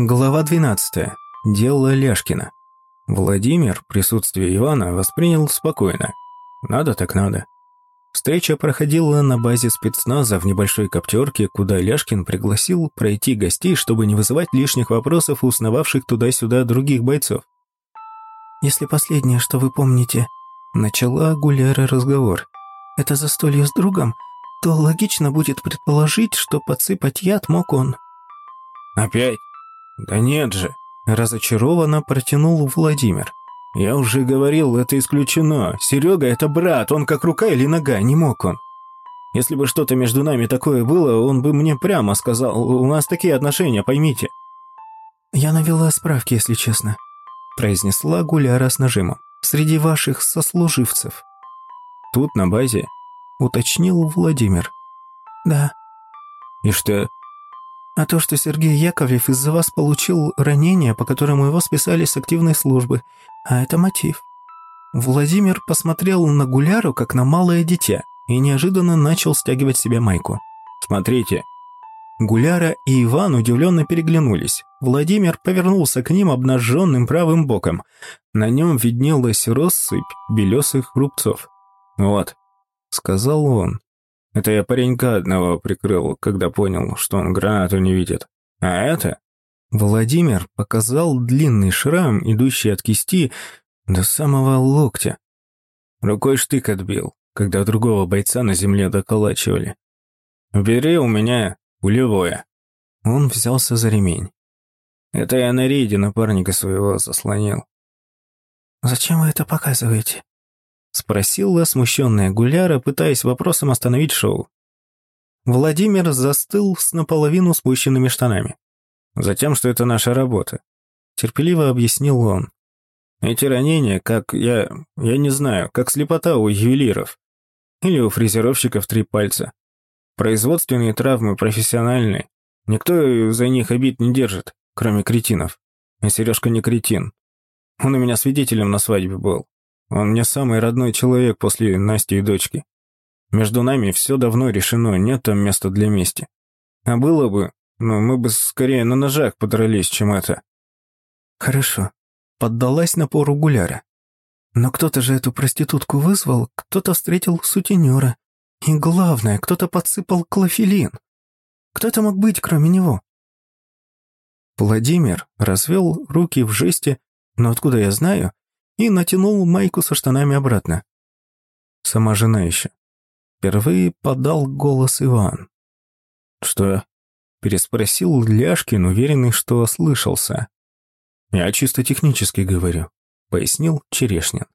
Глава 12. Дело Ляшкина. Владимир присутствие Ивана воспринял спокойно. Надо так надо. Встреча проходила на базе спецназа в небольшой коптерке, куда Ляшкин пригласил пройти гостей, чтобы не вызывать лишних вопросов у сновавших туда-сюда других бойцов. «Если последнее, что вы помните», — начала Гуляра разговор, «это застолье с другом, то логично будет предположить, что подсыпать яд мог он». «Опять?» «Да нет же!» – разочарованно протянул Владимир. «Я уже говорил, это исключено. Серега – это брат, он как рука или нога, не мог он. Если бы что-то между нами такое было, он бы мне прямо сказал, у нас такие отношения, поймите». «Я навела справки, если честно», – произнесла Гуляра с нажимом. «Среди ваших сослуживцев». «Тут, на базе?» – уточнил Владимир. «Да». «И что, а то, что Сергей Яковлев из-за вас получил ранение, по которому его списали с активной службы. А это мотив. Владимир посмотрел на Гуляру, как на малое дитя, и неожиданно начал стягивать себе майку. «Смотрите». Гуляра и Иван удивленно переглянулись. Владимир повернулся к ним обнаженным правым боком. На нем виднелась россыпь белесых рубцов. «Вот», — сказал он, это я паренька одного прикрыл, когда понял, что он гранату не видит. А это...» Владимир показал длинный шрам, идущий от кисти до самого локтя. Рукой штык отбил, когда другого бойца на земле доколачивали. В бедре у меня пулевое. Он взялся за ремень. Это я на рейде напарника своего заслонил. «Зачем вы это показываете?» Спросила смущенная Гуляра, пытаясь вопросом остановить шоу. Владимир застыл с наполовину спущенными штанами. «Затем, что это наша работа», — терпеливо объяснил он. «Эти ранения, как я... я не знаю, как слепота у ювелиров. Или у фрезеровщиков три пальца. Производственные травмы профессиональные. Никто за них обид не держит, кроме кретинов. И Сережка не кретин. Он у меня свидетелем на свадьбе был. Он мне самый родной человек после Насти и дочки. Между нами все давно решено, нет там места для мести. А было бы, но мы бы скорее на ножах подрались, чем это. Хорошо. Поддалась напору Гуляра. Но кто-то же эту проститутку вызвал, кто-то встретил сутенера. И главное, кто-то подсыпал клофелин. Кто это мог быть, кроме него? Владимир развел руки в жесте, но откуда я знаю, и натянул майку со штанами обратно. Сама жена еще. Впервые подал голос Иван. «Что?» – переспросил Ляшкин, уверенный, что ослышался. «Я чисто технически говорю», – пояснил Черешнин.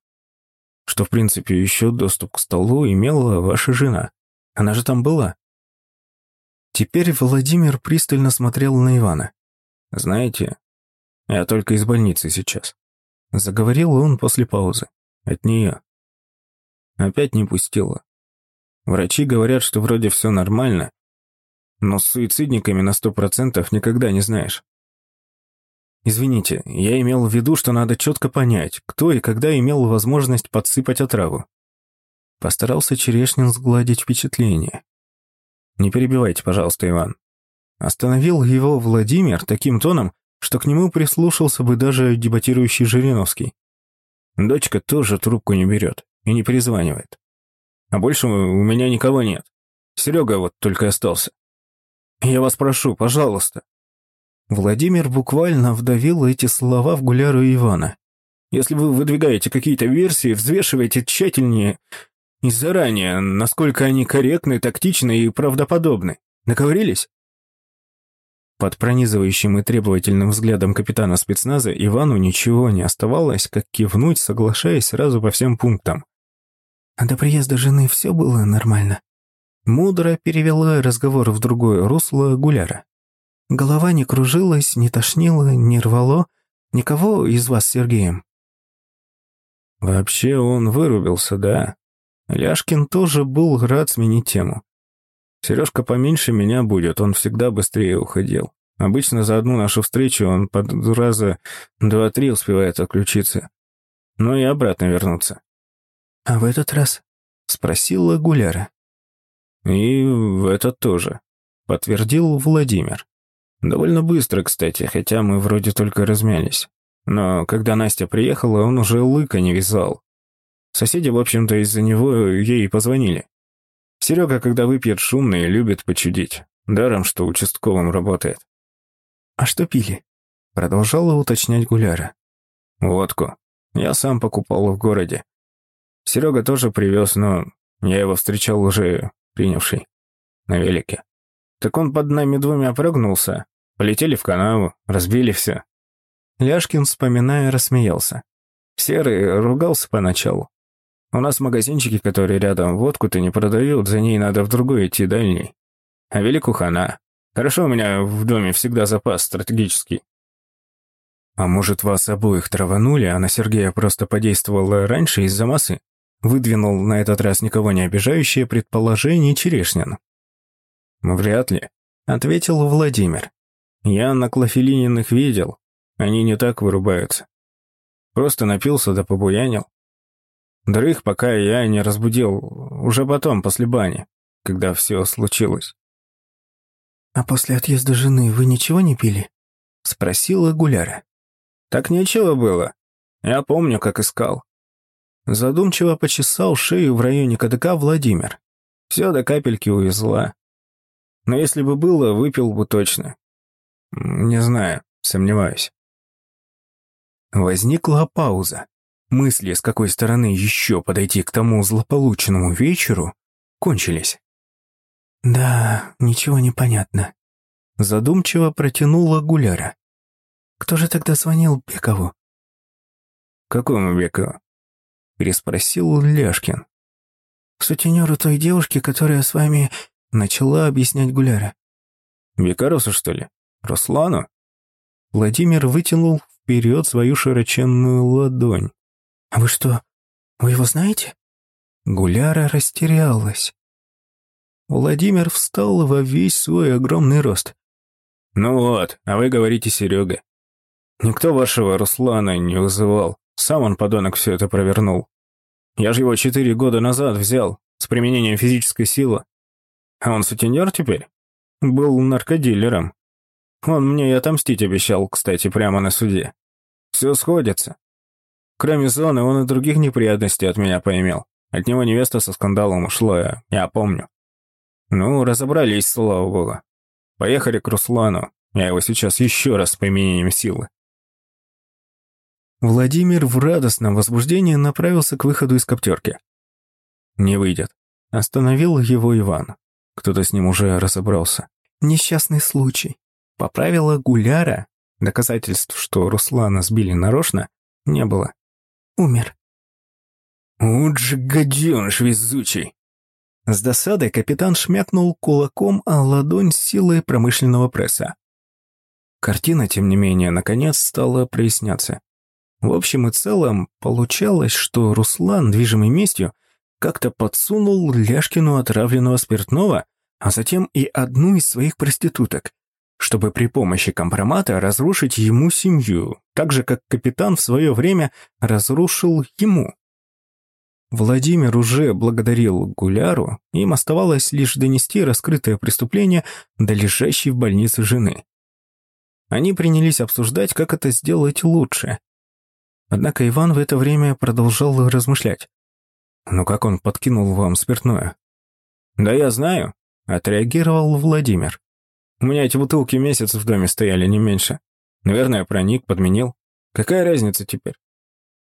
«Что, в принципе, еще доступ к столу имела ваша жена. Она же там была». Теперь Владимир пристально смотрел на Ивана. «Знаете, я только из больницы сейчас. Заговорил он после паузы. От нее. Опять не пустила. Врачи говорят, что вроде все нормально, но с суицидниками на сто процентов никогда не знаешь. Извините, я имел в виду, что надо четко понять, кто и когда имел возможность подсыпать отраву. Постарался Черешнин сгладить впечатление. Не перебивайте, пожалуйста, Иван. Остановил его Владимир таким тоном, что к нему прислушался бы даже дебатирующий Жириновский. Дочка тоже трубку не берет и не перезванивает. А больше у меня никого нет. Серега вот только остался. Я вас прошу, пожалуйста. Владимир буквально вдавил эти слова в гуляру Ивана. Если вы выдвигаете какие-то версии, взвешивайте тщательнее и заранее, насколько они корректны, тактичны и правдоподобны. Договорились? Под пронизывающим и требовательным взглядом капитана спецназа Ивану ничего не оставалось, как кивнуть, соглашаясь сразу по всем пунктам. «А до приезда жены все было нормально?» Мудро перевела разговор в другое русло Гуляра. «Голова не кружилась, не тошнила, не рвало. Никого из вас Сергеем?» Вообще он вырубился, да. Ляшкин тоже был рад сменить тему. Сережка поменьше меня будет, он всегда быстрее уходил. Обычно за одну нашу встречу он под раза два-три успевает отключиться. Ну и обратно вернуться. «А в этот раз?» — спросила Гуляра. «И в этот тоже», — подтвердил Владимир. Довольно быстро, кстати, хотя мы вроде только размялись. Но когда Настя приехала, он уже лыка не вязал. Соседи, в общем-то, из-за него ей позвонили. Серега, когда выпьет шумный, любит почудить. Даром, что участковым работает. «А что пили?» Продолжала уточнять Гуляра. «Водку. Я сам покупал в городе. Серега тоже привез, но я его встречал уже принявший. На велике. Так он под нами двумя прыгнулся. Полетели в канаву, разбили все. Ляшкин, вспоминая, рассмеялся. Серый ругался поначалу. У нас магазинчики, которые рядом, водку-то не продают, за ней надо в другой идти, дальний. А велику хана. Хорошо у меня в доме всегда запас стратегический. А может, вас обоих траванули, а на Сергея просто подействовало раньше из-за массы? Выдвинул на этот раз никого не обижающее предположение Черешнин. «Вряд ли», — ответил Владимир. «Я на Клофелининых видел. Они не так вырубаются. Просто напился да побуянил. Дрых, пока я не разбудил, уже потом, после бани, когда все случилось». «А после отъезда жены вы ничего не пили?» — спросила Гуляра. «Так нечего было. Я помню, как искал. Задумчиво почесал шею в районе КДК Владимир. Все до капельки увезла. Но если бы было, выпил бы точно. Не знаю, сомневаюсь. Возникла пауза. Мысли, с какой стороны еще подойти к тому злополучному вечеру, кончились. «Да, ничего не понятно», — задумчиво протянула Гуляра. «Кто же тогда звонил Бекову?» «Какому Бекову?» переспросил Ляшкин. «Сутенеру той девушки, которая с вами...» Начала объяснять Гуляра. «Викарусу, что ли? Руслану?» Владимир вытянул вперед свою широченную ладонь. «А вы что, вы его знаете?» Гуляра растерялась. Владимир встал во весь свой огромный рост. «Ну вот, а вы говорите Серега. Никто вашего Руслана не вызывал. Сам он, подонок, все это провернул. Я же его четыре года назад взял, с применением физической силы. А он сутенер теперь? Был наркодилером. Он мне и отомстить обещал, кстати, прямо на суде. Все сходится. Кроме зоны, он и других неприятностей от меня поимел. От него невеста со скандалом ушла, я помню. Ну, разобрались, слава богу. Поехали к Руслану. Я его сейчас еще раз с применением силы. Владимир в радостном возбуждении направился к выходу из коптерки. «Не выйдет». Остановил его Иван. Кто-то с ним уже разобрался. «Несчастный случай». Поправила Гуляра. Доказательств, что Руслана сбили нарочно, не было. Умер. «Вот же гаденыш везучий!» С досадой капитан шмякнул кулаком о ладонь с силой промышленного пресса. Картина, тем не менее, наконец стала проясняться. В общем и целом, получалось, что Руслан, движимый местью, как-то подсунул Ляшкину отравленного спиртного, а затем и одну из своих проституток, чтобы при помощи компромата разрушить ему семью, так же, как капитан в свое время разрушил ему. Владимир уже благодарил Гуляру, им оставалось лишь донести раскрытое преступление до лежащей в больнице жены. Они принялись обсуждать, как это сделать лучше – Однако Иван в это время продолжал размышлять. «Ну как он подкинул вам спиртное?» «Да я знаю», — отреагировал Владимир. «У меня эти бутылки месяц в доме стояли, не меньше. Наверное, проник, подменил. Какая разница теперь?»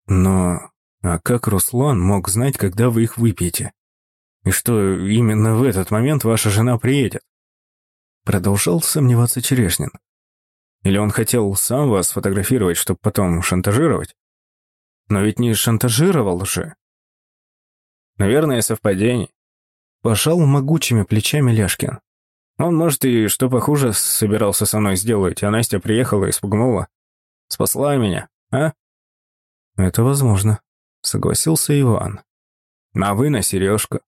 «Но... А как Руслан мог знать, когда вы их выпьете? И что именно в этот момент ваша жена приедет?» Продолжал сомневаться Черешнин. «Или он хотел сам вас сфотографировать, чтобы потом шантажировать?» Но ведь не шантажировал же. Наверное, совпадение. Пожал могучими плечами Ляшкин. Он, может, и что похуже собирался со мной сделать, а Настя приехала и спугнула. Спасла меня, а? Это возможно, согласился Иван. А вы на сережку.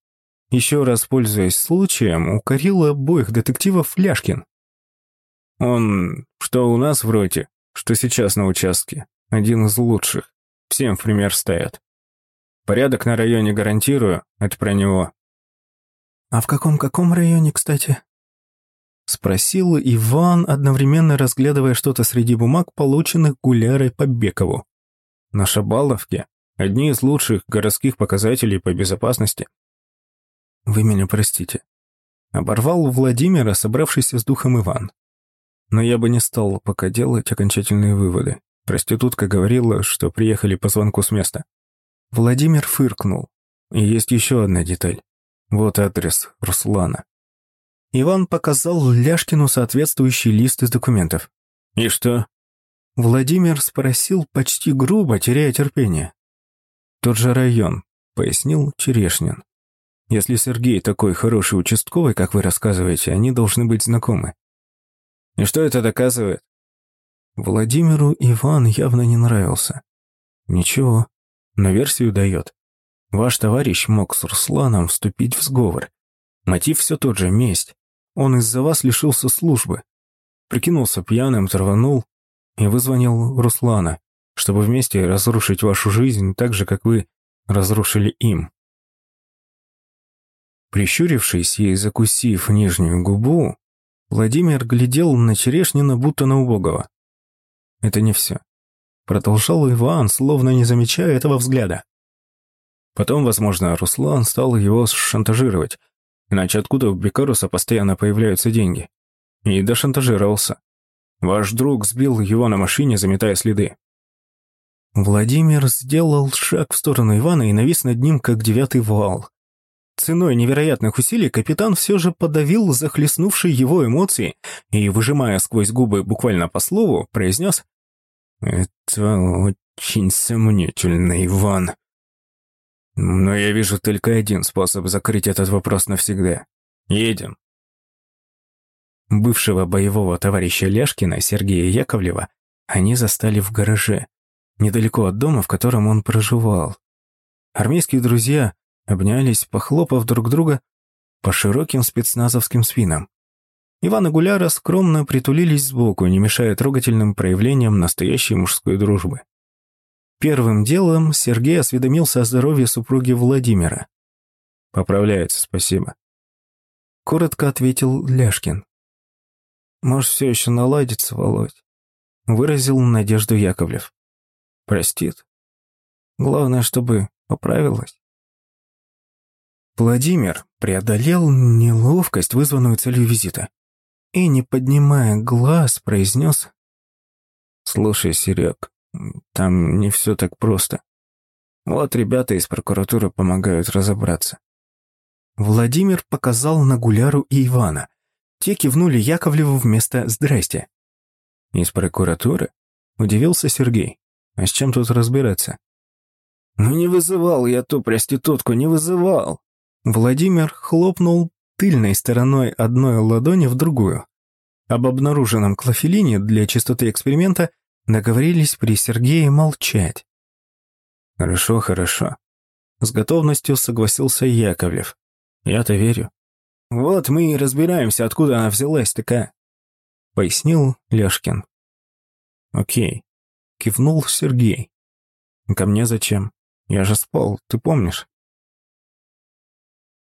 Еще раз пользуясь случаем, укорил обоих детективов Ляшкин. Он, что у нас в роте, что сейчас на участке, один из лучших. Всем в пример стоят. Порядок на районе гарантирую, это про него. А в каком-каком районе, кстати? Спросил Иван, одновременно разглядывая что-то среди бумаг, полученных Гулярой Побекову. На Шабаловке одни из лучших городских показателей по безопасности. Вы меня простите. Оборвал Владимира, собравшийся с духом Иван. Но я бы не стал пока делать окончательные выводы. Проститутка говорила, что приехали по звонку с места. Владимир фыркнул. И есть еще одна деталь. Вот адрес Руслана. Иван показал Ляшкину соответствующий лист из документов. «И что?» Владимир спросил почти грубо, теряя терпение. «Тот же район», — пояснил Черешнин. «Если Сергей такой хороший участковый, как вы рассказываете, они должны быть знакомы». «И что это доказывает?» Владимиру Иван явно не нравился. «Ничего, но версию дает. Ваш товарищ мог с Русланом вступить в сговор. Мотив все тот же – месть. Он из-за вас лишился службы. Прикинулся пьяным, траванул и вызвонил Руслана, чтобы вместе разрушить вашу жизнь так же, как вы разрушили им. Прищурившись и закусив нижнюю губу, Владимир глядел на Черешнина, будто на убогого. Это не все. Продолжал Иван, словно не замечая этого взгляда. Потом, возможно, Руслан стал его шантажировать, Иначе откуда у Бекаруса постоянно появляются деньги? И дошантажировался. Ваш друг сбил его на машине, заметая следы. Владимир сделал шаг в сторону Ивана и навис над ним, как девятый вал. Ценой невероятных усилий капитан все же подавил захлестнувшие его эмоции и, выжимая сквозь губы буквально по слову, произнес «Это очень сомнительно, Иван. Но я вижу только один способ закрыть этот вопрос навсегда. Едем. Бывшего боевого товарища Ляшкина Сергея Яковлева они застали в гараже, недалеко от дома, в котором он проживал. Армейские друзья обнялись, похлопав друг друга по широким спецназовским спинам. Иван и Гуляра скромно притулились сбоку, не мешая трогательным проявлениям настоящей мужской дружбы. Первым делом Сергей осведомился о здоровье супруги Владимира. «Поправляется, спасибо». Коротко ответил Ляшкин. «Может, все еще наладится, Володь?» Выразил надежду Яковлев. «Простит. Главное, чтобы поправилась». Владимир преодолел неловкость, вызванную целью визита, и, не поднимая глаз, произнес «Слушай, Серег, там не все так просто. Вот ребята из прокуратуры помогают разобраться. Владимир показал на Гуляру и Ивана. Те кивнули Яковлеву вместо «здрасте». «Из прокуратуры?» – удивился Сергей. «А с чем тут разбираться?» «Ну не вызывал я ту проститутку, не вызывал!» Владимир хлопнул тыльной стороной одной ладони в другую. Об обнаруженном клофелине для чистоты эксперимента Договорились при Сергее молчать. Хорошо, хорошо. С готовностью согласился Яковлев. Я-то верю. Вот мы и разбираемся, откуда она взялась такая. Пояснил Ляшкин. Окей. Кивнул Сергей. Ко мне зачем? Я же спал, ты помнишь?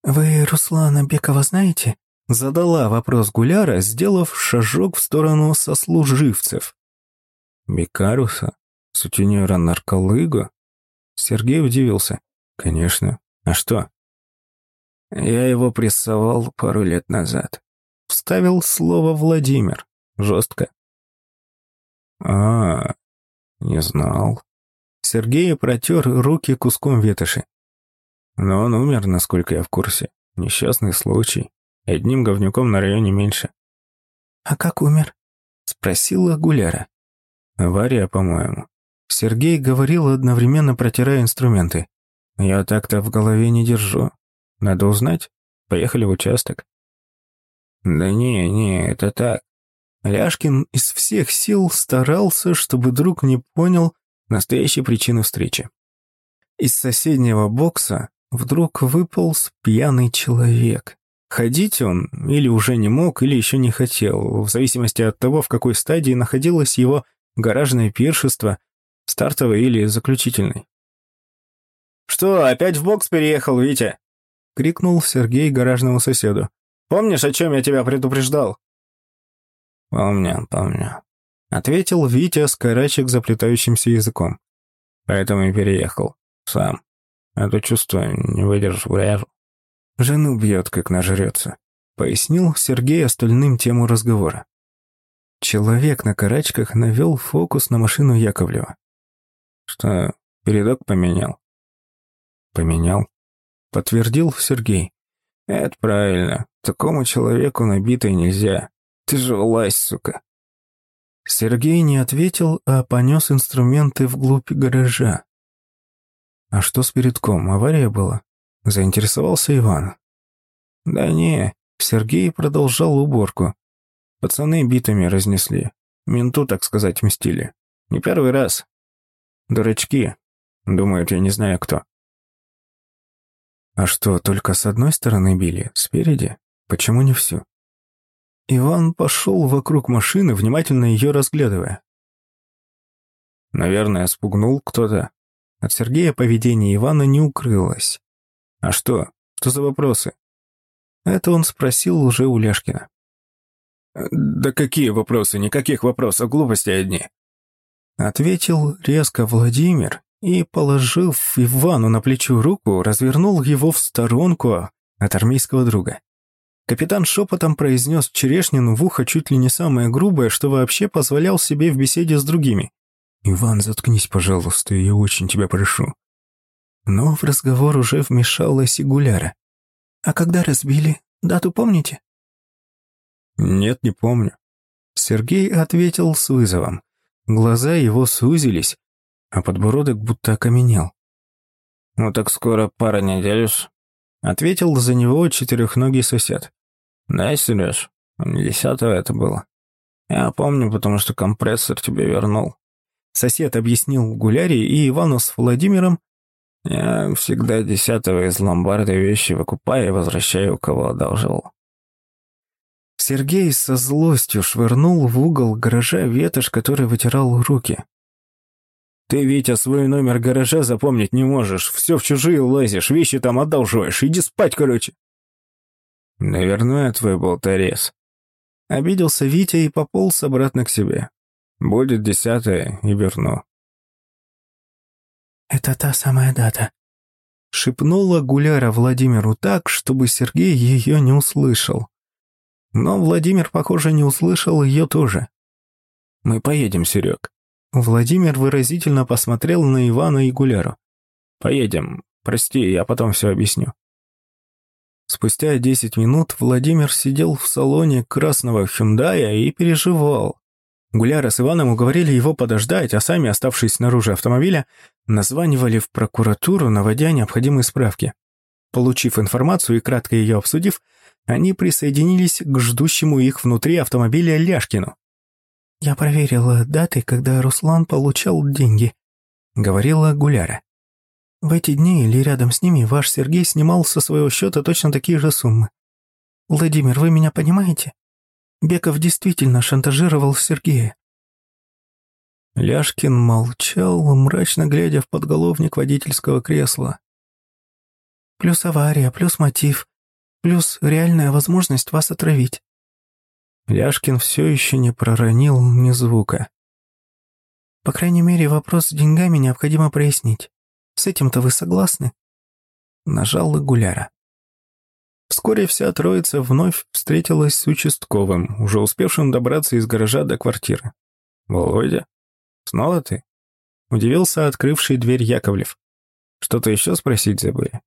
«Вы Руслана Бекова знаете?» Задала вопрос Гуляра, сделав шажок в сторону сослуживцев. Бекаруса? Сутенера нарколыгу? Сергей удивился. Конечно. А что? Я его прессовал пару лет назад. Вставил слово Владимир. Жестко. А, не знал. Сергей протер руки куском ветоши. Но он умер, насколько я в курсе. Несчастный случай. Одним говнюком на районе меньше. «А как умер?» — спросила Гуляра. Авария, по-моему. Сергей говорил, одновременно протирая инструменты. Я так-то в голове не держу. Надо узнать. Поехали в участок. Да не, не, это так. Ляшкин из всех сил старался, чтобы друг не понял настоящей причины встречи. Из соседнего бокса вдруг выполз пьяный человек. Ходить он или уже не мог, или еще не хотел, в зависимости от того, в какой стадии находилась его гаражное пиршество, стартовый или заключительный. «Что, опять в бокс переехал, Витя?» — крикнул Сергей гаражному соседу. «Помнишь, о чем я тебя предупреждал?» «Помню, помню», — ответил Витя с карачек заплетающимся языком. «Поэтому и переехал. Сам. Это чувство не выдержу, вряжу. Жену бьет, как нажрется», — пояснил Сергей остальным тему разговора. Человек на карачках навел фокус на машину Яковлева. «Что, передок поменял?» «Поменял», — подтвердил Сергей. «Это правильно. Такому человеку набитой нельзя. Ты же власть, сука». Сергей не ответил, а понес инструменты вглубь гаража. «А что с передком? Авария была?» Заинтересовался Иван. «Да не, Сергей продолжал уборку. Пацаны битами разнесли. Менту, так сказать, мстили. Не первый раз. Дурачки. Думают, я не знаю кто. А что, только с одной стороны били? Спереди? Почему не всю? Иван пошел вокруг машины, внимательно ее разглядывая. Наверное, спугнул кто-то. От Сергея поведение Ивана не укрылось. А что? Что за вопросы? Это он спросил уже у Ляшкина. «Да какие вопросы? Никаких вопросов, глупости одни!» Ответил резко Владимир и, положив Ивану на плечо руку, развернул его в сторонку от армейского друга. Капитан шепотом произнес Черешнину в ухо чуть ли не самое грубое, что вообще позволял себе в беседе с другими. «Иван, заткнись, пожалуйста, я очень тебя прошу». Но в разговор уже вмешалась Игуляра. «А когда разбили? Дату помните?» «Нет, не помню». Сергей ответил с вызовом. Глаза его сузились, а подбородок будто окаменел. «Ну так скоро пара недель уж», — ответил за него четырехногий сосед. «Да, Сереж, десятого это было. Я помню, потому что компрессор тебе вернул». Сосед объяснил Гуляре и Ивану с Владимиром. «Я всегда десятого из ломбарда вещи выкупаю и возвращаю, у кого одолжил». Сергей со злостью швырнул в угол гаража ветошь, который вытирал руки. «Ты, Витя, свой номер гаража запомнить не можешь. Все в чужие лазишь, вещи там одолживаешь. Иди спать, короче». «Наверное, твой болторез». Обиделся Витя и пополз обратно к себе. «Будет десятое и верну». «Это та самая дата», — шепнула Гуляра Владимиру так, чтобы Сергей ее не услышал. Но Владимир, похоже, не услышал ее тоже. «Мы поедем, Серег». Владимир выразительно посмотрел на Ивана и Гуляру. «Поедем. Прости, я потом все объясню». Спустя десять минут Владимир сидел в салоне красного Хюндая и переживал. Гуляра с Иваном уговорили его подождать, а сами, оставшись снаружи автомобиля, названивали в прокуратуру, наводя необходимые справки. Получив информацию и кратко ее обсудив, они присоединились к ждущему их внутри автомобиля Ляшкину. «Я проверила даты, когда Руслан получал деньги», — говорила Гуляра. «В эти дни или рядом с ними ваш Сергей снимал со своего счета точно такие же суммы. Владимир, вы меня понимаете? Беков действительно шантажировал Сергея». Ляшкин молчал, мрачно глядя в подголовник водительского кресла. «Плюс авария, плюс мотив, Плюс реальная возможность вас отравить. Ляшкин все еще не проронил ни звука. По крайней мере, вопрос с деньгами необходимо прояснить. С этим-то вы согласны? Нажал Гуляра. Вскоре вся троица вновь встретилась с участковым, уже успевшим добраться из гаража до квартиры. «Володя, снова ты?» Удивился открывший дверь Яковлев. «Что-то еще спросить забыли?»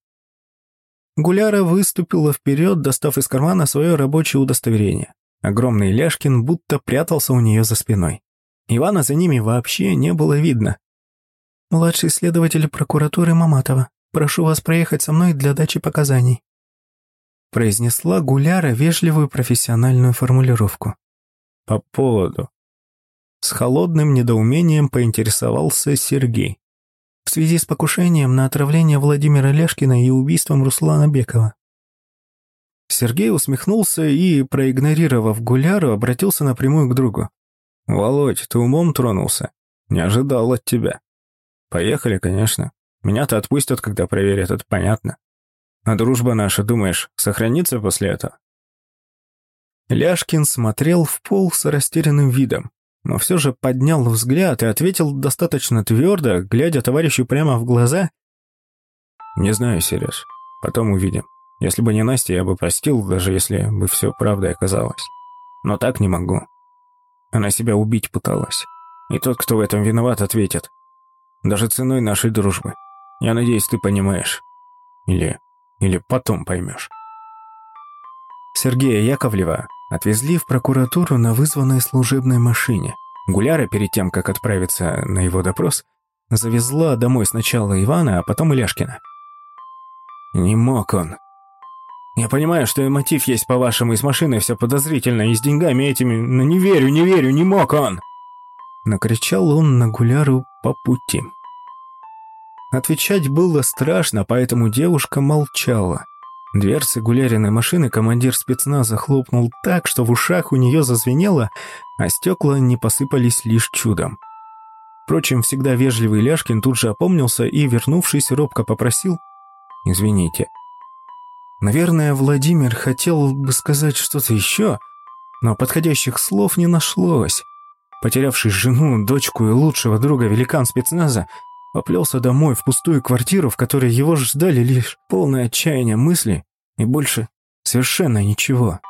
Гуляра выступила вперед, достав из кармана свое рабочее удостоверение. Огромный Ляшкин будто прятался у нее за спиной. Ивана за ними вообще не было видно. «Младший следователь прокуратуры Маматова, прошу вас проехать со мной для дачи показаний», произнесла Гуляра вежливую профессиональную формулировку. «По поводу». С холодным недоумением поинтересовался Сергей в связи с покушением на отравление Владимира Лешкина и убийством Руслана Бекова. Сергей усмехнулся и, проигнорировав Гуляру, обратился напрямую к другу. «Володь, ты умом тронулся? Не ожидал от тебя. Поехали, конечно. Меня-то отпустят, когда проверят, это понятно. А дружба наша, думаешь, сохранится после этого?» Ляшкин смотрел в пол с растерянным видом, но все же поднял взгляд и ответил достаточно твердо, глядя товарищу прямо в глаза. «Не знаю, Сереж. Потом увидим. Если бы не Настя, я бы простил, даже если бы все правдой оказалось. Но так не могу. Она себя убить пыталась. И тот, кто в этом виноват, ответит. Даже ценой нашей дружбы. Я надеюсь, ты понимаешь. Или... или потом поймешь. Сергея Яковлева отвезли в прокуратуру на вызванной служебной машине. Гуляра, перед тем, как отправиться на его допрос, завезла домой сначала Ивана, а потом Иляшкина. Не мог он. Я понимаю, что и мотив есть, по-вашему, и с машиной все подозрительно, и с деньгами этими, но не верю, не верю, не мог он!» Накричал он на Гуляру по пути. Отвечать было страшно, поэтому девушка молчала. Дверцы Гуляриной машины командир спецназа хлопнул так, что в ушах у нее зазвенело, а стекла не посыпались лишь чудом. Впрочем, всегда вежливый Ляшкин тут же опомнился и, вернувшись, робко попросил «Извините». Наверное, Владимир хотел бы сказать что-то еще, но подходящих слов не нашлось. Потерявший жену, дочку и лучшего друга великан спецназа поплелся домой в пустую квартиру, в которой его ждали лишь полное отчаяние мысли и больше совершенно ничего.